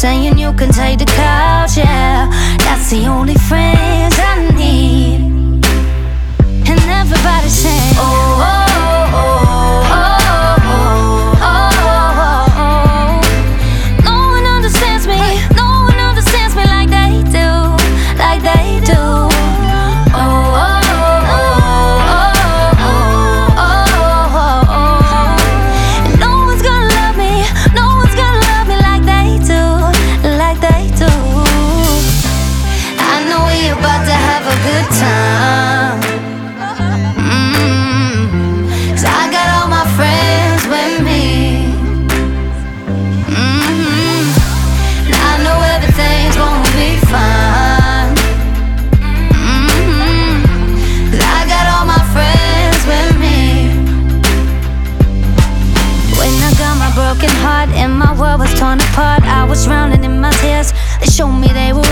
saying you can take the car. apart I was drowning in my tears. They showed me they were